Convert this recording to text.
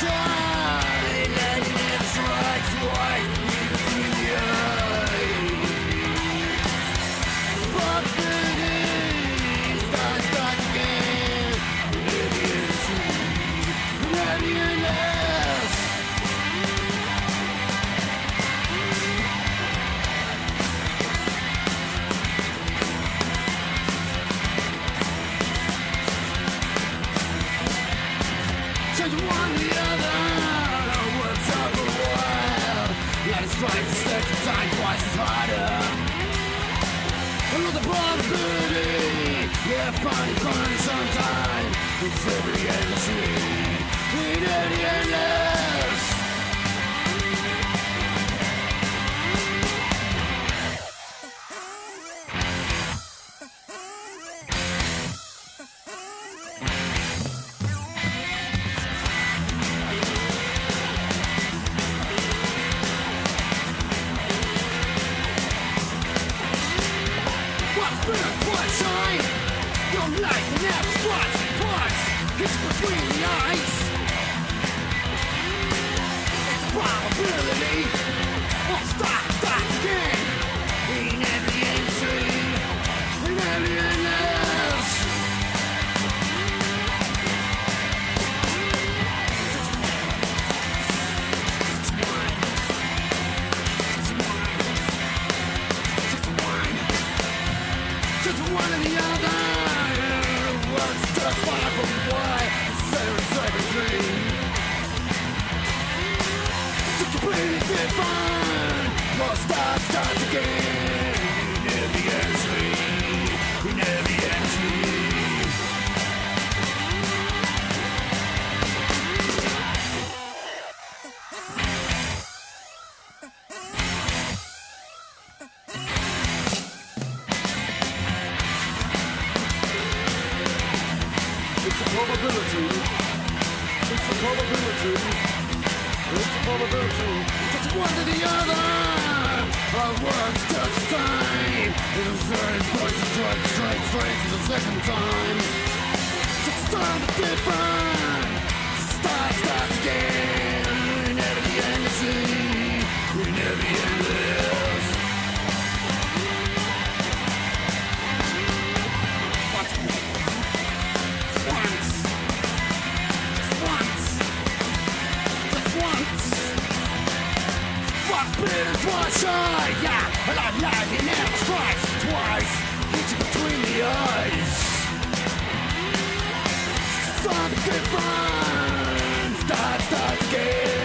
side, Another probability, yeah, funny, funny sometime. It's every entry, in any endless. What's been a blood sign? Your life never spots parts. It's between the eyes. It's probability. Won't stop, starts again. Just one or the other. What's just far from why? Probability. It's a probability. It's a probability. Just one or the other. Our words touch time. In the third voice, strike, strike, strike for the second time. Just start the different. Twice, oh, yeah, and I'm lightning never strikes twice. Hit you between the eyes. Something different. Start, start again.